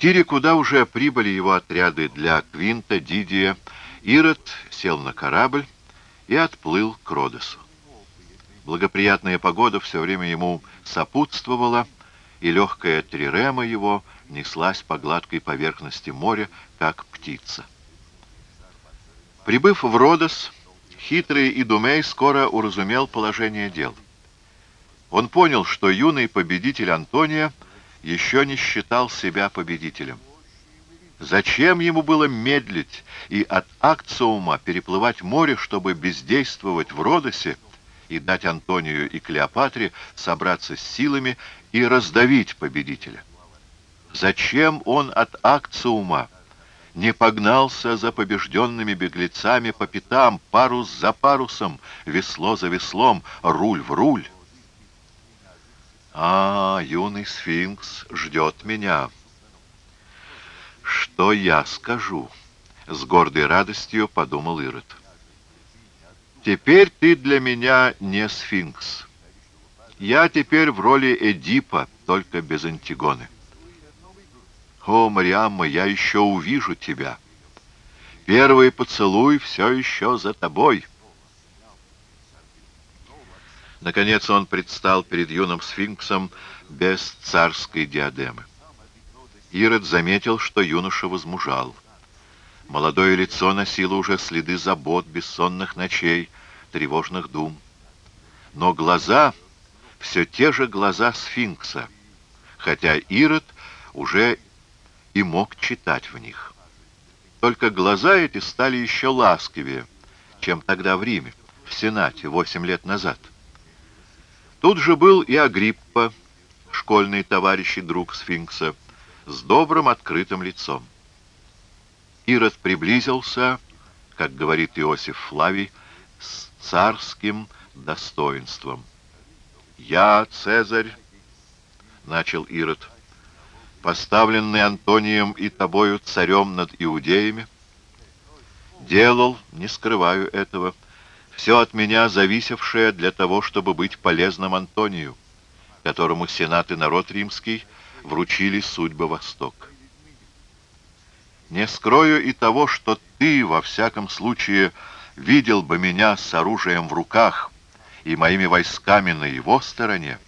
Тире, куда уже прибыли его отряды для Квинта, Дидия, Ирод сел на корабль и отплыл к Родосу. Благоприятная погода все время ему сопутствовала, и легкая трирема его неслась по гладкой поверхности моря, как птица. Прибыв в Родос, хитрый Идумей скоро уразумел положение дел. Он понял, что юный победитель Антония еще не считал себя победителем. Зачем ему было медлить и от Акциума переплывать море, чтобы бездействовать в Родосе и дать Антонию и Клеопатре собраться с силами и раздавить победителя? Зачем он от Акциума не погнался за побежденными беглецами по пятам, парус за парусом, весло за веслом, руль в руль? А, юный сфинкс ждет меня. Что я скажу? С гордой радостью подумал Ирод. Теперь ты для меня не сфинкс. Я теперь в роли Эдипа, только без Антигоны. О, Мариамма, я еще увижу тебя. Первый поцелуй все еще за тобой. Наконец он предстал перед юным сфинксом без царской диадемы. Ирод заметил, что юноша возмужал. Молодое лицо носило уже следы забот, бессонных ночей, тревожных дум. Но глаза, все те же глаза сфинкса, хотя Ирод уже и мог читать в них. Только глаза эти стали еще ласковее, чем тогда в Риме, в Сенате, восемь лет назад. Тут же был и Агриппа, школьный товарищ и друг сфинкса, с добрым открытым лицом. Ирод приблизился, как говорит Иосиф Флавий, с царским достоинством. «Я, Цезарь», — начал Ирод, — «поставленный Антонием и тобою царем над иудеями, делал, не скрываю этого, — все от меня зависевшее для того, чтобы быть полезным Антонию, которому Сенат и народ римский вручили судьбы Восток. Не скрою и того, что ты, во всяком случае, видел бы меня с оружием в руках и моими войсками на его стороне,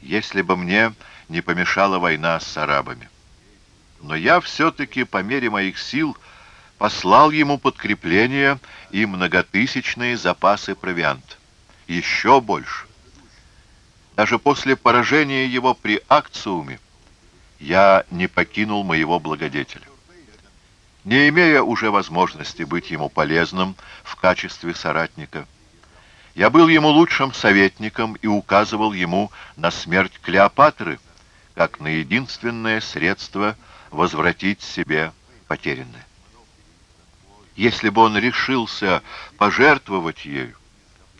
если бы мне не помешала война с арабами. Но я все-таки, по мере моих сил, послал ему подкрепление и многотысячные запасы провианта. Еще больше. Даже после поражения его при акциуме я не покинул моего благодетеля. Не имея уже возможности быть ему полезным в качестве соратника, я был ему лучшим советником и указывал ему на смерть Клеопатры, как на единственное средство возвратить себе потерянное. Если бы он решился пожертвовать ею,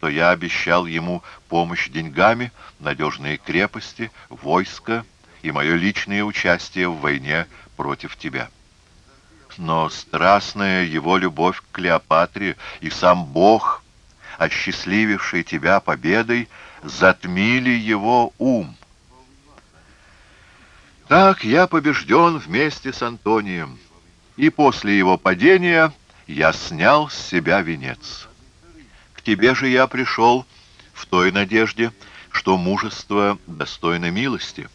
то я обещал ему помощь деньгами, надежные крепости, войско и мое личное участие в войне против тебя. Но страстная его любовь к Клеопатре и сам Бог, осчастлививший тебя победой, затмили его ум. Так я побежден вместе с Антонием, и после его падения я снял с себя венец. К тебе же я пришел в той надежде, что мужество достойно милости,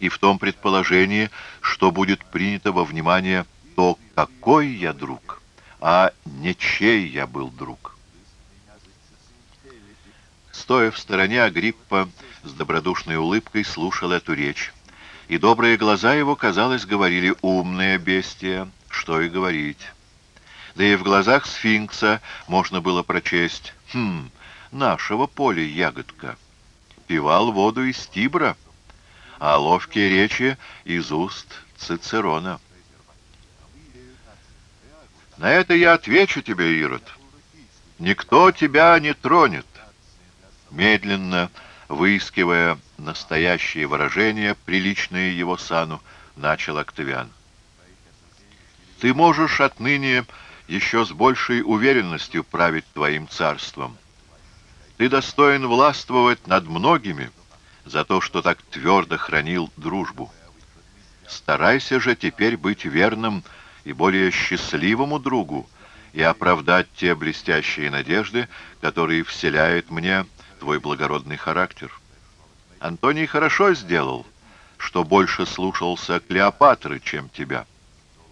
и в том предположении, что будет принято во внимание то, какой я друг, а не чей я был друг. Стоя в стороне, Агриппа с добродушной улыбкой слушал эту речь, и добрые глаза его, казалось, говорили «умное бестия», что и говорить. Да и в глазах сфинкса можно было прочесть «Хм, нашего поля ягодка». Пивал воду из Тибра, а ловкие речи из уст Цицерона. На это я отвечу тебе, Ирод. Никто тебя не тронет. Медленно, выискивая настоящие выражения, приличные его сану, начал Октавиан. Ты можешь отныне еще с большей уверенностью править твоим царством. Ты достоин властвовать над многими за то, что так твердо хранил дружбу. Старайся же теперь быть верным и более счастливому другу и оправдать те блестящие надежды, которые вселяет мне твой благородный характер. Антоний хорошо сделал, что больше слушался Клеопатры, чем тебя,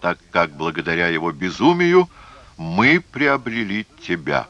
так как благодаря его безумию мы приобрели тебя».